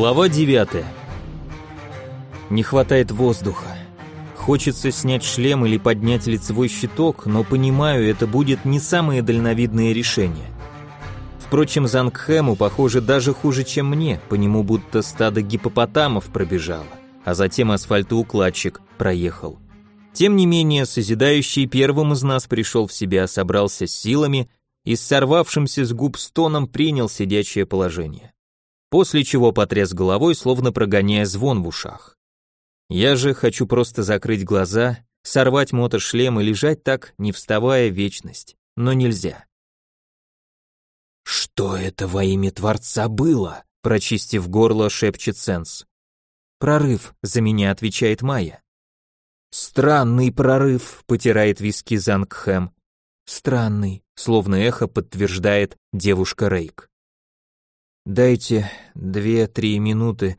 Глава 9. Не хватает воздуха. Хочется снять шлем или поднять лицевой щиток, но понимаю, это будет не самое дальновидное решение. Впрочем, Зангхэму, похоже, даже хуже, чем мне, по нему будто стадо гипопотамов пробежало, а затем асфальтоукладчик проехал. Тем не менее, созидающий первым из нас пришел в себя, собрался с силами и с сорвавшимся с губ стоном принял сидячее положение после чего потряс головой, словно прогоняя звон в ушах. Я же хочу просто закрыть глаза, сорвать мотошлем и лежать так, не вставая вечность, но нельзя. «Что это во имя Творца было?» прочистив горло, шепчет Сенс. «Прорыв», — за меня отвечает Майя. «Странный прорыв», — потирает виски Зангхэм. «Странный», — словно эхо подтверждает девушка Рейк. Дайте две-три минуты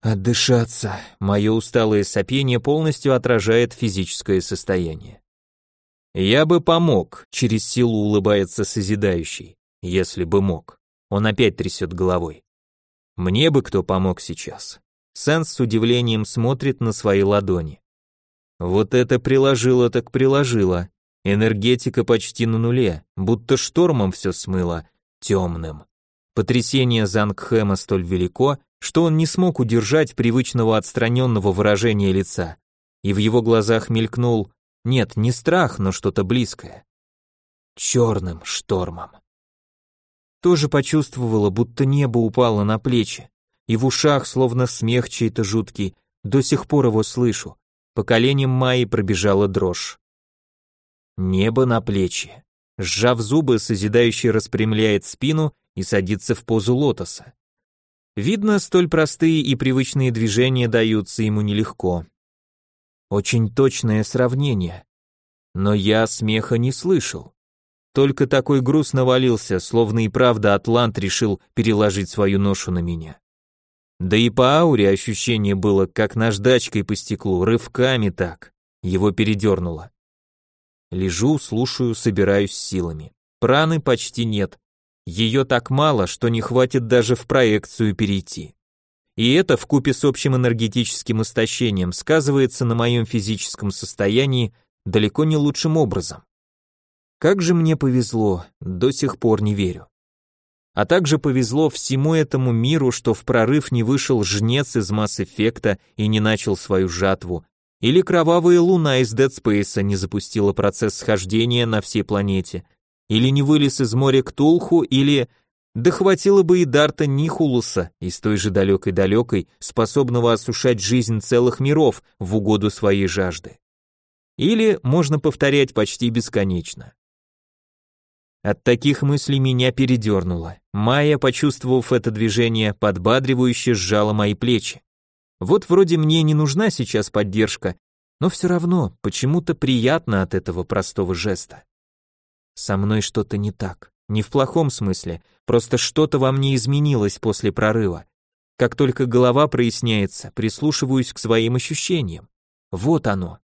отдышаться. Мое усталое сопение полностью отражает физическое состояние. Я бы помог, через силу улыбается созидающий, если бы мог. Он опять трясет головой. Мне бы кто помог сейчас. Сенс с удивлением смотрит на свои ладони. Вот это приложило так приложило. Энергетика почти на нуле, будто штормом все смыло, темным. Потрясение Зангхэма столь велико, что он не смог удержать привычного отстраненного выражения лица, и в его глазах мелькнул, нет, не страх, но что-то близкое. Черным штормом. Тоже почувствовала, будто небо упало на плечи, и в ушах словно смех чей-то жуткий, до сих пор его слышу. По коленям Майи пробежала дрожь. Небо на плечи. Сжав зубы, созидающий распрямляет спину и садится в позу лотоса. Видно, столь простые и привычные движения даются ему нелегко. Очень точное сравнение. Но я смеха не слышал. Только такой груз навалился, словно и правда Атлант решил переложить свою ношу на меня. Да и по ауре ощущение было, как наждачкой по стеклу, рывками так. Его передернуло. Лежу, слушаю, собираюсь силами. Праны почти нет, ее так мало, что не хватит даже в проекцию перейти. И это в купе с общим энергетическим истощением сказывается на моем физическом состоянии далеко не лучшим образом. Как же мне повезло, до сих пор не верю. А также повезло всему этому миру, что в прорыв не вышел жнец из масс-эффекта и не начал свою жатву, или кровавая луна из Dead Space не запустила процесс схождения на всей планете, или не вылез из моря Ктулху, или... Да хватило бы и Дарта Нихулуса из той же далекой-далекой, способного осушать жизнь целых миров в угоду своей жажды. Или можно повторять почти бесконечно. От таких мыслей меня передернуло. Майя, почувствовав это движение, подбадривающе сжала мои плечи. Вот вроде мне не нужна сейчас поддержка, но все равно почему-то приятно от этого простого жеста. Со мной что-то не так. Не в плохом смысле, просто что-то во мне изменилось после прорыва. Как только голова проясняется, прислушиваюсь к своим ощущениям. Вот оно.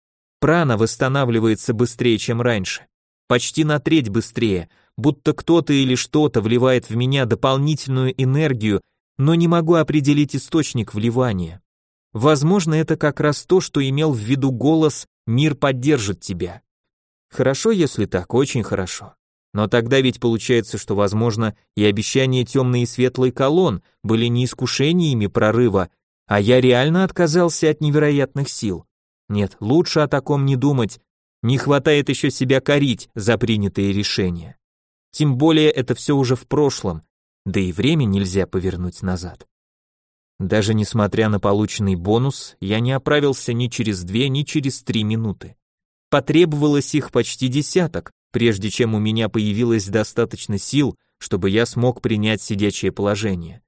Прана восстанавливается быстрее, чем раньше. Почти на треть быстрее, будто кто-то или что-то вливает в меня дополнительную энергию, но не могу определить источник вливания. Возможно, это как раз то, что имел в виду голос «Мир поддержит тебя». Хорошо, если так, очень хорошо. Но тогда ведь получается, что, возможно, и обещания темной и светлой колонн были не искушениями прорыва, а я реально отказался от невероятных сил. Нет, лучше о таком не думать, не хватает еще себя корить за принятые решения. Тем более это все уже в прошлом, да и время нельзя повернуть назад. Даже несмотря на полученный бонус, я не оправился ни через две, ни через три минуты. Потребовалось их почти десяток, прежде чем у меня появилось достаточно сил, чтобы я смог принять сидячее положение.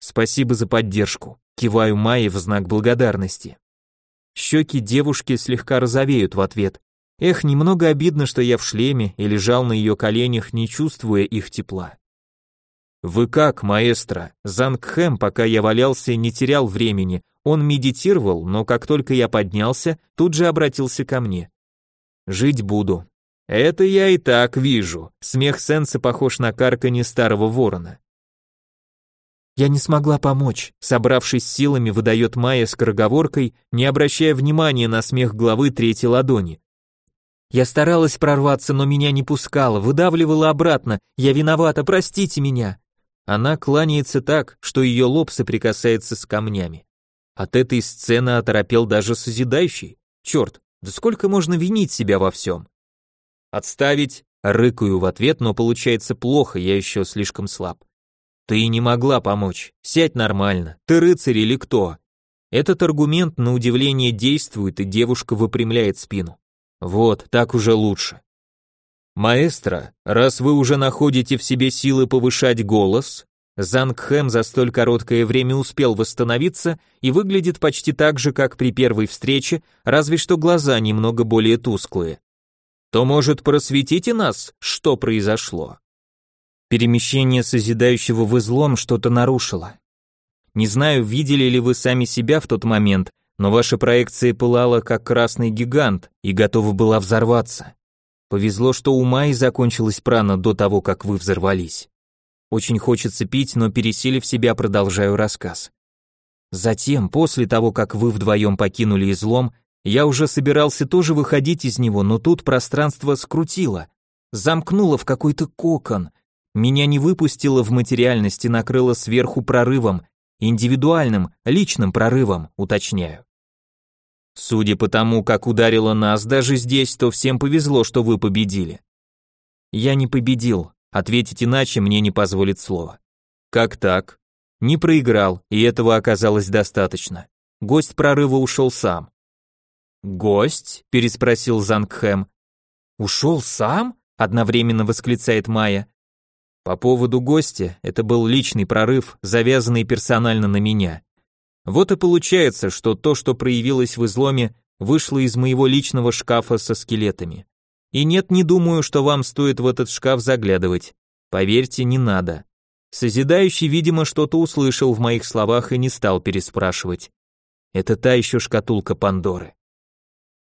Спасибо за поддержку, киваю Майе в знак благодарности. Щеки девушки слегка розовеют в ответ. Эх, немного обидно, что я в шлеме и лежал на ее коленях, не чувствуя их тепла. «Вы как, маэстро?» Зангхэм, пока я валялся, не терял времени. Он медитировал, но как только я поднялся, тут же обратился ко мне. «Жить буду». «Это я и так вижу». Смех Сенса похож на карканье старого ворона. Я не смогла помочь, собравшись силами, выдает Майя скороговоркой, не обращая внимания на смех главы третьей ладони. Я старалась прорваться, но меня не пускала, выдавливала обратно. Я виновата, простите меня. Она кланяется так, что ее лоб соприкасается с камнями. От этой сцены оторопел даже созидающий. Черт, да сколько можно винить себя во всем? Отставить, рыкаю в ответ, но получается плохо, я еще слишком слаб. Ты не могла помочь. Сядь нормально. Ты рыцарь или кто? Этот аргумент на удивление действует, и девушка выпрямляет спину. Вот, так уже лучше. Маэстро, раз вы уже находите в себе силы повышать голос, Зангхэм за столь короткое время успел восстановиться и выглядит почти так же, как при первой встрече, разве что глаза немного более тусклые. То, может, просветите нас, что произошло? Перемещение созидающего в излом что-то нарушило. Не знаю, видели ли вы сами себя в тот момент, но ваша проекция пылала как красный гигант и готова была взорваться. Повезло, что у Майи закончилась прана до того, как вы взорвались. Очень хочется пить, но пересилив себя, продолжаю рассказ. Затем, после того, как вы вдвоем покинули излом, я уже собирался тоже выходить из него, но тут пространство скрутило, замкнуло в какой-то кокон — меня не выпустило в материальность и накрыло сверху прорывом, индивидуальным, личным прорывом, уточняю. Судя по тому, как ударило нас даже здесь, то всем повезло, что вы победили. Я не победил, ответить иначе мне не позволит слово. Как так? Не проиграл, и этого оказалось достаточно. Гость прорыва ушел сам. Гость? переспросил Зангхэм. Ушел сам? одновременно восклицает Майя. По поводу гостя, это был личный прорыв, завязанный персонально на меня. Вот и получается, что то, что проявилось в изломе, вышло из моего личного шкафа со скелетами. И нет, не думаю, что вам стоит в этот шкаф заглядывать. Поверьте, не надо. Созидающий, видимо, что-то услышал в моих словах и не стал переспрашивать. Это та еще шкатулка Пандоры.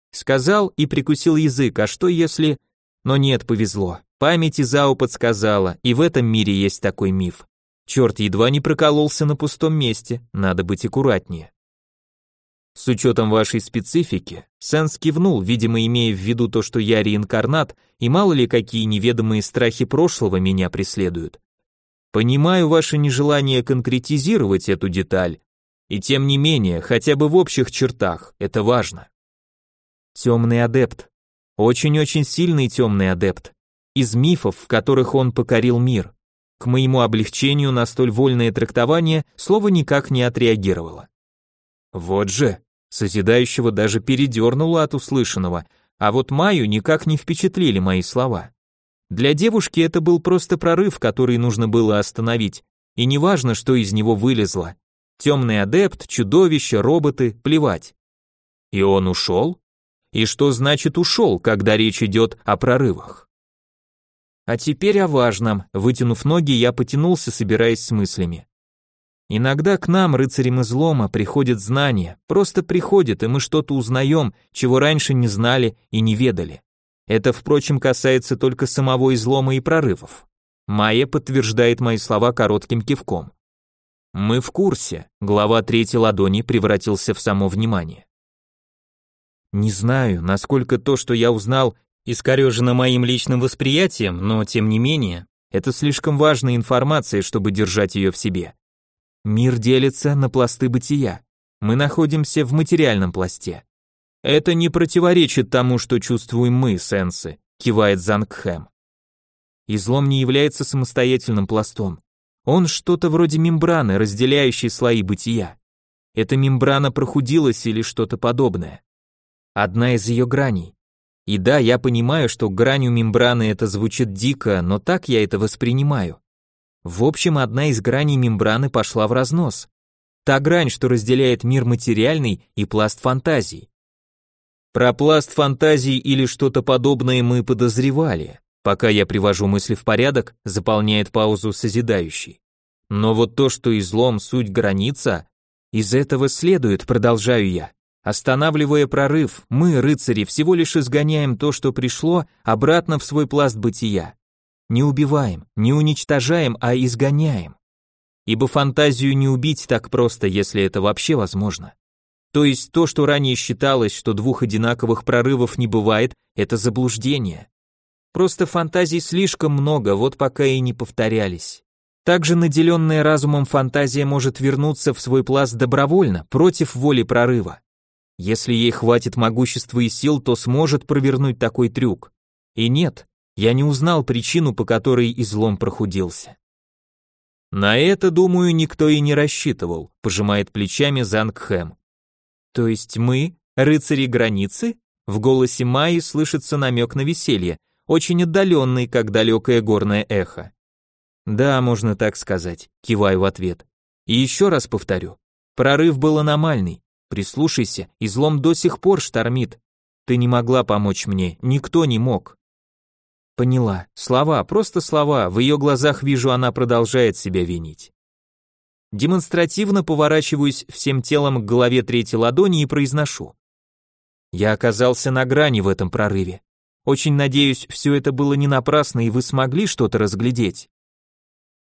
Сказал и прикусил язык, а что если... Но нет, повезло. Память Изао подсказала, и в этом мире есть такой миф. Черт едва не прокололся на пустом месте, надо быть аккуратнее. С учетом вашей специфики, Сенс кивнул, видимо, имея в виду то, что я реинкарнат, и мало ли какие неведомые страхи прошлого меня преследуют. Понимаю ваше нежелание конкретизировать эту деталь, и тем не менее, хотя бы в общих чертах, это важно. Темный адепт. Очень-очень сильный темный адепт из мифов, в которых он покорил мир. К моему облегчению на столь вольное трактование слово никак не отреагировало. Вот же, созидающего даже передернуло от услышанного, а вот Маю никак не впечатлили мои слова. Для девушки это был просто прорыв, который нужно было остановить, и неважно, что из него вылезло. Темный адепт, чудовище, роботы, плевать. И он ушел? И что значит ушел, когда речь идет о прорывах? А теперь о важном. Вытянув ноги, я потянулся, собираясь с мыслями. Иногда к нам, рыцарям излома, приходят знания, просто приходят, и мы что-то узнаем, чего раньше не знали и не ведали. Это, впрочем, касается только самого излома и прорывов. Майя подтверждает мои слова коротким кивком. Мы в курсе. Глава третьей ладони превратился в само внимание. Не знаю, насколько то, что я узнал, искорежена моим личным восприятием, но тем не менее, это слишком важная информация, чтобы держать ее в себе. Мир делится на пласты бытия. Мы находимся в материальном пласте. Это не противоречит тому, что чувствуем мы, сенсы, кивает Зангхэм. Излом не является самостоятельным пластом. Он что-то вроде мембраны, разделяющей слои бытия. Эта мембрана прохудилась или что-то подобное. Одна из ее граней. И да, я понимаю, что гранью мембраны это звучит дико, но так я это воспринимаю. В общем, одна из граней мембраны пошла в разнос. Та грань, что разделяет мир материальный и пласт фантазий. Про пласт фантазий или что-то подобное мы подозревали. Пока я привожу мысли в порядок, заполняет паузу созидающий. Но вот то, что излом суть граница, из этого следует, продолжаю я, Останавливая прорыв, мы, рыцари, всего лишь изгоняем то, что пришло, обратно в свой пласт бытия. Не убиваем, не уничтожаем, а изгоняем. ибо фантазию не убить так просто, если это вообще возможно. То есть то, что ранее считалось, что двух одинаковых прорывов не бывает, это заблуждение. Просто фантазий слишком много, вот пока и не повторялись. Также наделенная разумом фантазия может вернуться в свой пласт добровольно, против воли прорыва. Если ей хватит могущества и сил, то сможет провернуть такой трюк. И нет, я не узнал причину, по которой излом прохудился. На это, думаю, никто и не рассчитывал, пожимает плечами Зангхэм. То есть мы, рыцари границы? В голосе Майи слышится намек на веселье, очень отдаленный, как далекое горное эхо. Да, можно так сказать, киваю в ответ. И еще раз повторю, прорыв был аномальный. Прислушайся, излом до сих пор штормит. Ты не могла помочь мне, никто не мог. Поняла. Слова, просто слова. В ее глазах вижу, она продолжает себя винить. Демонстративно поворачиваюсь всем телом к голове третьей ладони и произношу. Я оказался на грани в этом прорыве. Очень надеюсь, все это было не напрасно, и вы смогли что-то разглядеть.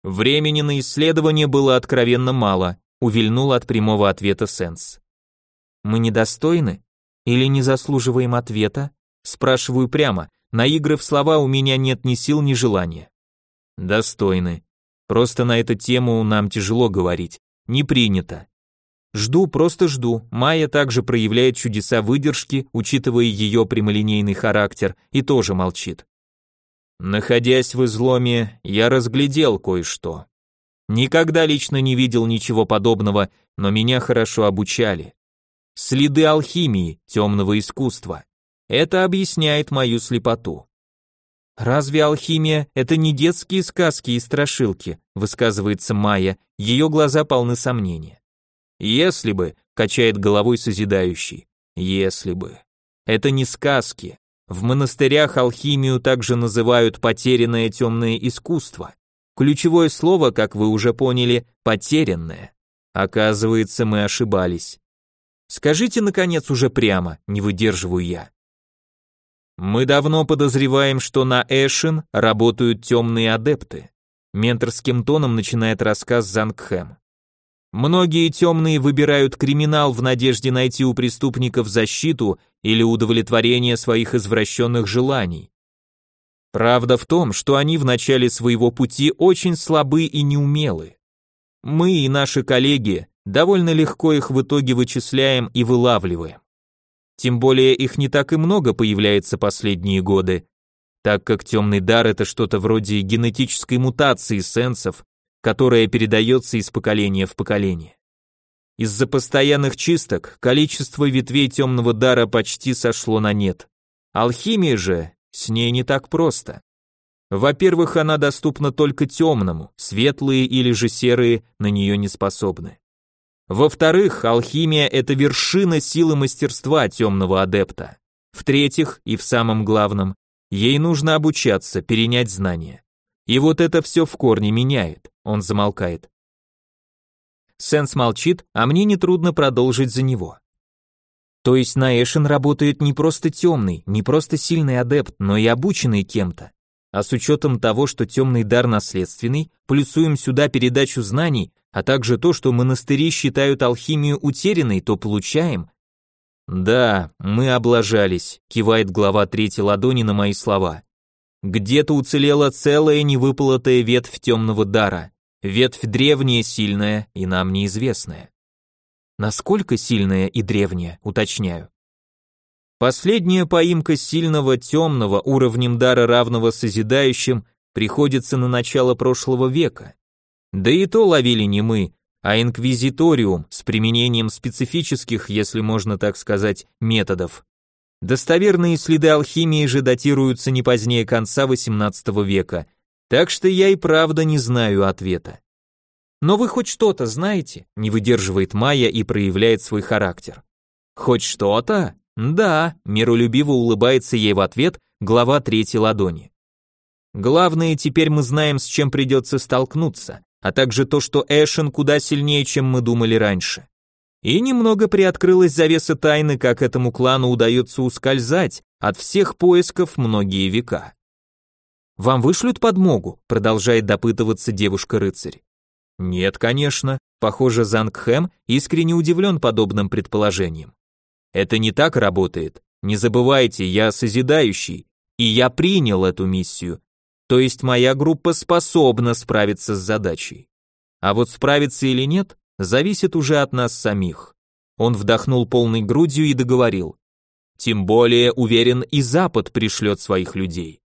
Времени на исследование было откровенно мало, увильнул от прямого ответа Сенс. Мы недостойны или не заслуживаем ответа? Спрашиваю прямо, на игры в слова у меня нет ни сил, ни желания. Достойны. Просто на эту тему нам тяжело говорить. Не принято. Жду, просто жду. Майя также проявляет чудеса выдержки, учитывая ее прямолинейный характер, и тоже молчит. Находясь в изломе, я разглядел кое-что. Никогда лично не видел ничего подобного, но меня хорошо обучали. Следы алхимии, темного искусства. Это объясняет мою слепоту. Разве алхимия это не детские сказки и страшилки, высказывается Майя, ее глаза полны сомнения. Если бы, качает головой созидающий, если бы. Это не сказки. В монастырях алхимию также называют потерянное темное искусство. Ключевое слово, как вы уже поняли, потерянное. Оказывается, мы ошибались. Скажите, наконец, уже прямо, не выдерживаю я. Мы давно подозреваем, что на Эшин работают темные адепты. Менторским тоном начинает рассказ Зангхэм. Многие темные выбирают криминал в надежде найти у преступников защиту или удовлетворение своих извращенных желаний. Правда в том, что они в начале своего пути очень слабы и неумелы. Мы и наши коллеги довольно легко их в итоге вычисляем и вылавливаем. Тем более их не так и много появляется последние годы, так как темный дар это что-то вроде генетической мутации сенсов, которая передается из поколения в поколение. Из-за постоянных чисток количество ветвей темного дара почти сошло на нет. Алхимия же, с ней не так просто. Во-первых, она доступна только темному, светлые или же серые на нее не способны. Во-вторых, алхимия – это вершина силы мастерства темного адепта. В-третьих, и в самом главном, ей нужно обучаться, перенять знания. И вот это все в корне меняет, он замолкает. Сенс молчит, а мне нетрудно продолжить за него. То есть на Эшен работает не просто темный, не просто сильный адепт, но и обученный кем-то. А с учетом того, что темный дар наследственный, плюсуем сюда передачу знаний, а также то, что монастыри считают алхимию утерянной, то получаем. Да, мы облажались, кивает глава третьей ладони на мои слова. Где-то уцелела целая невыполотая ветвь темного дара, ветвь древняя, сильная и нам неизвестная. Насколько сильная и древняя, уточняю. Последняя поимка сильного темного уровнем дара равного созидающим приходится на начало прошлого века. Да и то ловили не мы, а инквизиториум с применением специфических, если можно так сказать, методов. Достоверные следы алхимии же датируются не позднее конца XVIII века, так что я и правда не знаю ответа. Но вы хоть что-то знаете? Не выдерживает Майя и проявляет свой характер. Хоть что-то? Да, миролюбиво улыбается ей в ответ глава третьей ладони. Главное, теперь мы знаем, с чем придется столкнуться а также то, что Эшен куда сильнее, чем мы думали раньше. И немного приоткрылась завеса тайны, как этому клану удается ускользать от всех поисков многие века. «Вам вышлют подмогу?» — продолжает допытываться девушка-рыцарь. Нет, конечно. Похоже, Зангхэм искренне удивлен подобным предположением. Это не так работает. Не забывайте, я созидающий, и я принял эту миссию. То есть моя группа способна справиться с задачей. А вот справиться или нет, зависит уже от нас самих. Он вдохнул полной грудью и договорил. Тем более, уверен, и Запад пришлет своих людей.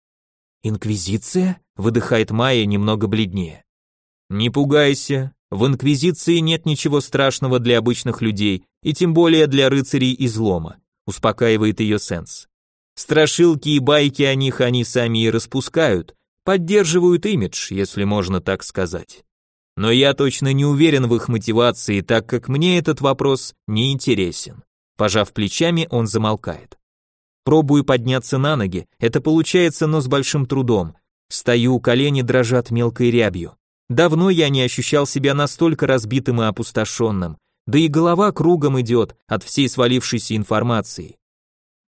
«Инквизиция?» — выдыхает Майя немного бледнее. «Не пугайся, в Инквизиции нет ничего страшного для обычных людей, и тем более для рыцарей излома», — успокаивает ее Сенс. «Страшилки и байки о них они сами и распускают, поддерживают имидж, если можно так сказать. Но я точно не уверен в их мотивации, так как мне этот вопрос не интересен». Пожав плечами, он замолкает. Пробую подняться на ноги, это получается, но с большим трудом. Стою, колени дрожат мелкой рябью. Давно я не ощущал себя настолько разбитым и опустошенным, да и голова кругом идет от всей свалившейся информации.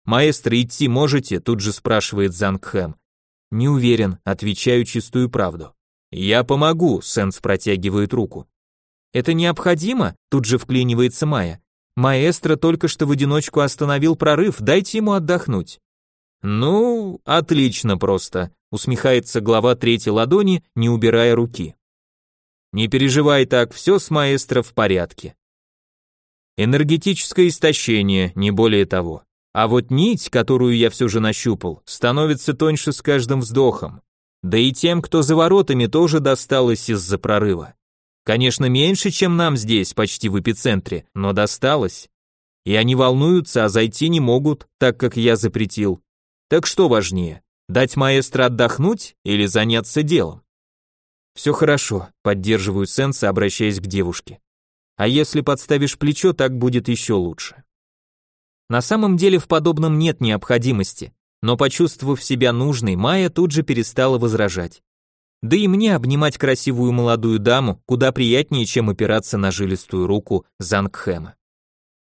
«Маэстро, идти можете?» тут же спрашивает Зангхэм. «Не уверен», отвечаю чистую правду. «Я помогу», Сенс протягивает руку. «Это необходимо?» тут же вклинивается Майя. Маэстро только что в одиночку остановил прорыв, дайте ему отдохнуть. Ну, отлично просто, усмехается глава третьей ладони, не убирая руки. Не переживай так, все с маэстро в порядке. Энергетическое истощение, не более того. А вот нить, которую я все же нащупал, становится тоньше с каждым вздохом. Да и тем, кто за воротами, тоже досталось из-за прорыва. Конечно, меньше, чем нам здесь, почти в эпицентре, но досталось. И они волнуются, а зайти не могут, так как я запретил. Так что важнее, дать маэстро отдохнуть или заняться делом? Все хорошо, поддерживаю Сенса, обращаясь к девушке. А если подставишь плечо, так будет еще лучше. На самом деле в подобном нет необходимости, но почувствовав себя нужной, Майя тут же перестала возражать. Да и мне обнимать красивую молодую даму куда приятнее, чем опираться на жилистую руку Зангхэма.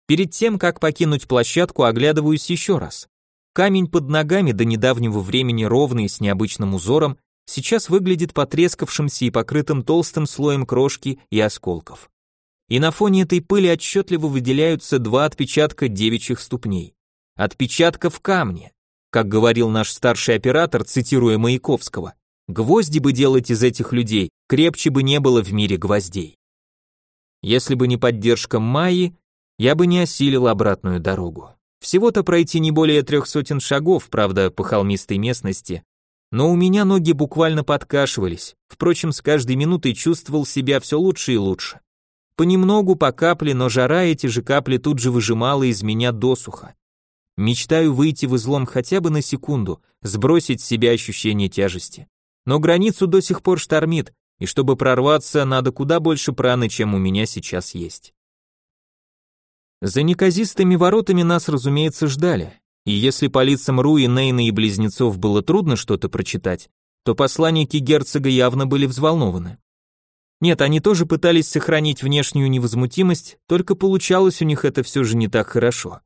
Перед тем, как покинуть площадку, оглядываюсь еще раз. Камень под ногами до недавнего времени ровный с необычным узором сейчас выглядит потрескавшимся и покрытым толстым слоем крошки и осколков. И на фоне этой пыли отчетливо выделяются два отпечатка девичьих ступней. Отпечатка в камне. Как говорил наш старший оператор, цитируя Маяковского, Гвозди бы делать из этих людей, крепче бы не было в мире гвоздей. Если бы не поддержка Майи, я бы не осилил обратную дорогу. Всего-то пройти не более трех сотен шагов, правда, по холмистой местности, но у меня ноги буквально подкашивались, впрочем, с каждой минутой чувствовал себя все лучше и лучше. Понемногу, по капле, но жара эти же капли тут же выжимала из меня досуха. Мечтаю выйти в излом хотя бы на секунду, сбросить с себя ощущение тяжести. Но границу до сих пор штормит, и чтобы прорваться, надо куда больше праны, чем у меня сейчас есть. За неказистыми воротами нас, разумеется, ждали. И если по лицам Руи, Нейна и близнецов было трудно что-то прочитать, то посланники герцога явно были взволнованы. Нет, они тоже пытались сохранить внешнюю невозмутимость, только получалось у них это все же не так хорошо.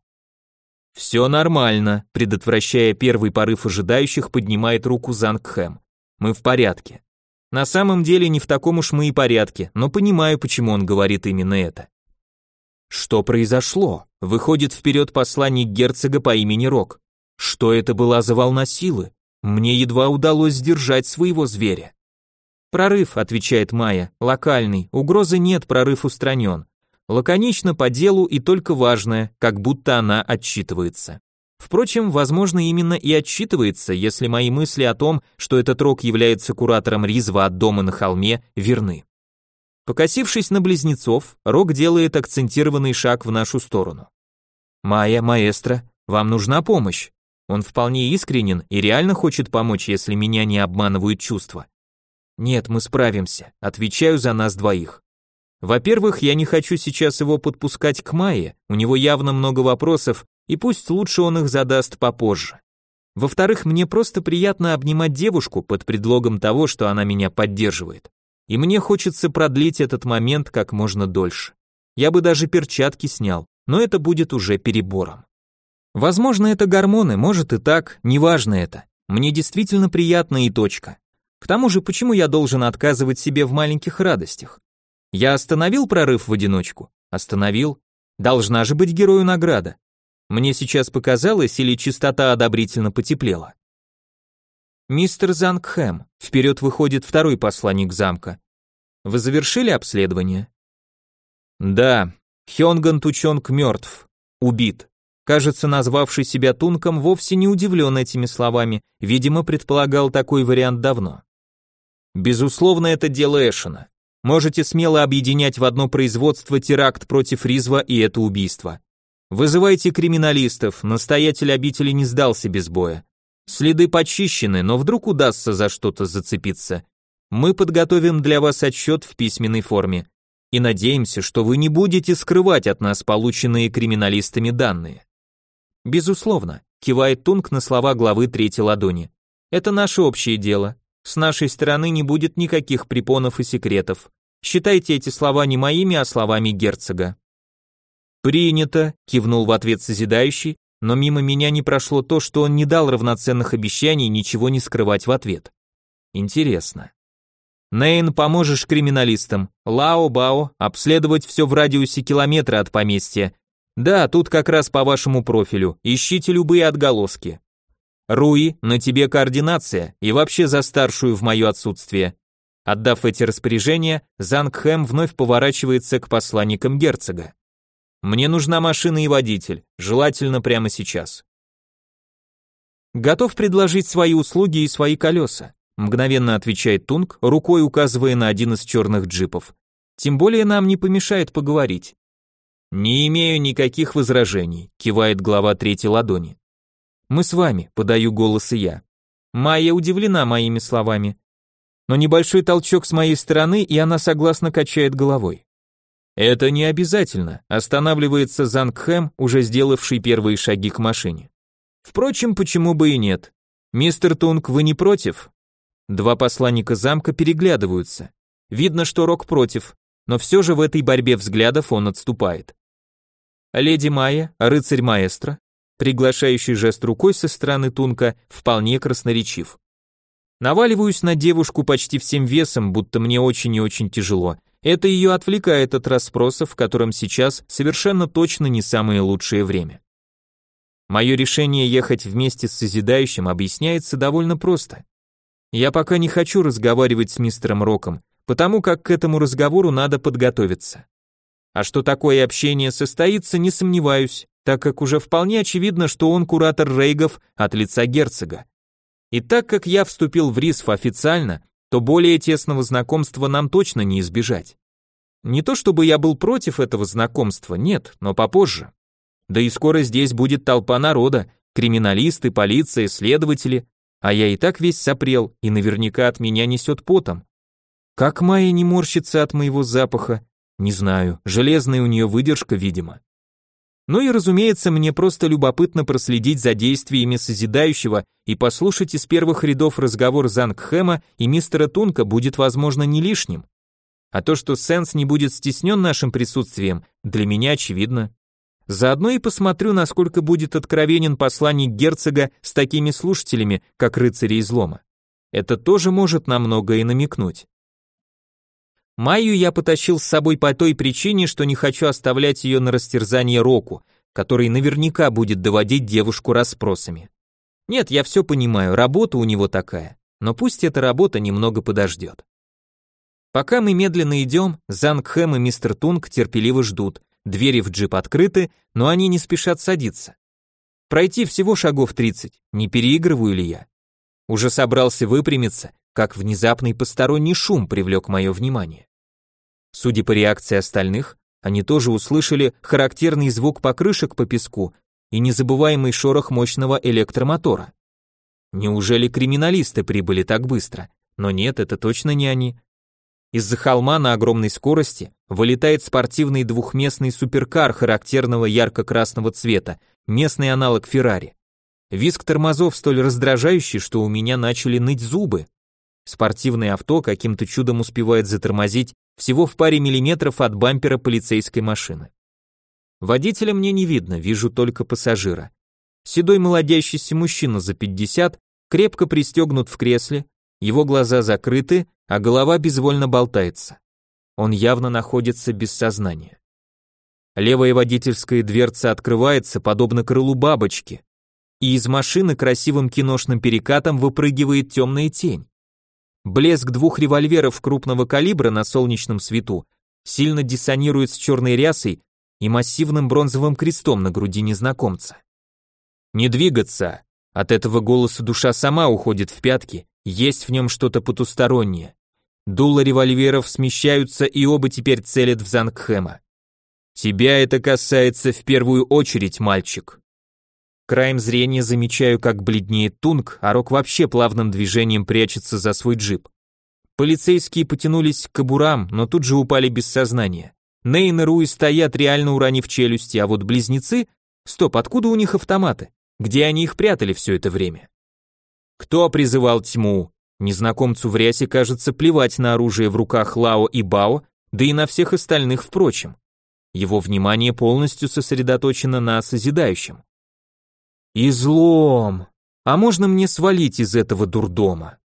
«Все нормально», предотвращая первый порыв ожидающих, поднимает руку Зангхэм. Мы в порядке. На самом деле не в таком уж мы и порядке, но понимаю, почему он говорит именно это. Что произошло? Выходит вперед посланник герцога по имени Рок. Что это была за волна силы? Мне едва удалось сдержать своего зверя. Прорыв, отвечает Майя, локальный, угрозы нет, прорыв устранен. Лаконично по делу и только важное, как будто она отчитывается. Впрочем, возможно, именно и отчитывается, если мои мысли о том, что этот рок является куратором Ризва от дома на холме, верны. Покосившись на близнецов, Рок делает акцентированный шаг в нашу сторону. «Майя, маэстро, вам нужна помощь?» Он вполне искренен и реально хочет помочь, если меня не обманывают чувства. «Нет, мы справимся», отвечаю за нас двоих. Во-первых, я не хочу сейчас его подпускать к Майе, у него явно много вопросов, и пусть лучше он их задаст попозже. Во-вторых, мне просто приятно обнимать девушку под предлогом того, что она меня поддерживает. И мне хочется продлить этот момент как можно дольше. Я бы даже перчатки снял, но это будет уже перебором. Возможно, это гормоны, может и так, неважно это. Мне действительно приятно и точка. К тому же, почему я должен отказывать себе в маленьких радостях? Я остановил прорыв в одиночку? Остановил. Должна же быть герою награда. Мне сейчас показалось, или чистота одобрительно потеплела. Мистер Зангхэм, вперед выходит второй посланник замка. Вы завершили обследование? Да, Хёнган Тучонг мертв, убит. Кажется, назвавший себя Тунком вовсе не удивлен этими словами, видимо, предполагал такой вариант давно. Безусловно, это дело Эшена. Можете смело объединять в одно производство теракт против Ризва и это убийство. Вызывайте криминалистов, настоятель обители не сдался без боя. Следы почищены, но вдруг удастся за что-то зацепиться. Мы подготовим для вас отчет в письменной форме и надеемся, что вы не будете скрывать от нас полученные криминалистами данные. Безусловно, кивает Тунг на слова главы третьей ладони. Это наше общее дело. С нашей стороны не будет никаких препонов и секретов. Считайте эти слова не моими, а словами герцога. Принято, кивнул в ответ созидающий, но мимо меня не прошло то, что он не дал равноценных обещаний ничего не скрывать в ответ. Интересно. Нейн, поможешь криминалистам. Лао, Бао, обследовать все в радиусе километра от поместья. Да, тут как раз по вашему профилю. Ищите любые отголоски. Руи, на тебе координация и вообще за старшую в мое отсутствие. Отдав эти распоряжения, Зангхэм вновь поворачивается к посланникам герцога. Мне нужна машина и водитель, желательно прямо сейчас. Готов предложить свои услуги и свои колеса, мгновенно отвечает Тунг, рукой указывая на один из черных джипов. Тем более нам не помешает поговорить. Не имею никаких возражений, кивает глава третьей ладони. Мы с вами, подаю голос и я. Майя удивлена моими словами, но небольшой толчок с моей стороны, и она согласно качает головой. Это не обязательно, останавливается Зангхэм, уже сделавший первые шаги к машине. Впрочем, почему бы и нет? Мистер Тунг, вы не против? Два посланника замка переглядываются. Видно, что Рок против, но все же в этой борьбе взглядов он отступает. Леди Майя, рыцарь маэстро, приглашающий жест рукой со стороны Тунка, вполне красноречив. Наваливаюсь на девушку почти всем весом, будто мне очень и очень тяжело. Это ее отвлекает от расспросов, в котором сейчас совершенно точно не самое лучшее время. Мое решение ехать вместе с Созидающим объясняется довольно просто. Я пока не хочу разговаривать с мистером Роком, потому как к этому разговору надо подготовиться. А что такое общение состоится, не сомневаюсь, так как уже вполне очевидно, что он куратор рейгов от лица герцога. И так как я вступил в РИСФ официально, то более тесного знакомства нам точно не избежать. Не то чтобы я был против этого знакомства, нет, но попозже. Да и скоро здесь будет толпа народа, криминалисты, полиция, следователи, а я и так весь сопрел, и наверняка от меня несет потом. Как Майя не морщится от моего запаха, не знаю, железная у нее выдержка, видимо. Ну и, разумеется, мне просто любопытно проследить за действиями созидающего и послушать из первых рядов разговор Зангхэма и мистера Тунка будет, возможно, не лишним. А то, что Сенс не будет стеснен нашим присутствием, для меня очевидно. Заодно и посмотрю, насколько будет откровенен посланник герцога с такими слушателями, как рыцари излома. Это тоже может на многое намекнуть. Майю я потащил с собой по той причине, что не хочу оставлять ее на растерзание Року, который наверняка будет доводить девушку расспросами. Нет, я все понимаю, работа у него такая, но пусть эта работа немного подождет. Пока мы медленно идем, Занг Хэм и мистер Тунг терпеливо ждут, двери в джип открыты, но они не спешат садиться. Пройти всего шагов 30, не переигрываю ли я? Уже собрался выпрямиться, как внезапный посторонний шум привлек мое внимание. Судя по реакции остальных, они тоже услышали характерный звук покрышек по песку и незабываемый шорох мощного электромотора. Неужели криминалисты прибыли так быстро? Но нет, это точно не они. Из-за холма на огромной скорости вылетает спортивный двухместный суперкар характерного ярко-красного цвета, местный аналог Феррари. Виск тормозов столь раздражающий, что у меня начали ныть зубы. Спортивное авто каким-то чудом успевает затормозить всего в паре миллиметров от бампера полицейской машины. Водителя мне не видно, вижу только пассажира. Седой молодящийся мужчина за 50, крепко пристегнут в кресле, его глаза закрыты, а голова безвольно болтается. он явно находится без сознания. Левая водительская дверца открывается, подобно крылу бабочки, и из машины красивым киношным перекатом выпрыгивает темная тень. Блеск двух револьверов крупного калибра на солнечном свету сильно диссонирует с черной рясой и массивным бронзовым крестом на груди незнакомца. Не двигаться. От этого голоса душа сама уходит в пятки, есть в нем что-то потустороннее. Дула револьверов смещаются, и оба теперь целят в Зангхэма. Тебя это касается в первую очередь, мальчик. Краем зрения замечаю, как бледнеет Тунг, а Рок вообще плавным движением прячется за свой джип. Полицейские потянулись к кобурам, но тут же упали без сознания. Нейн и Руи стоят, реально уронив челюсти, а вот близнецы... Стоп, откуда у них автоматы? Где они их прятали все это время? Кто призывал тьму? Незнакомцу в рясе кажется плевать на оружие в руках Лао и Бао, да и на всех остальных впрочем. Его внимание полностью сосредоточено на созидающем. Излом! А можно мне свалить из этого дурдома?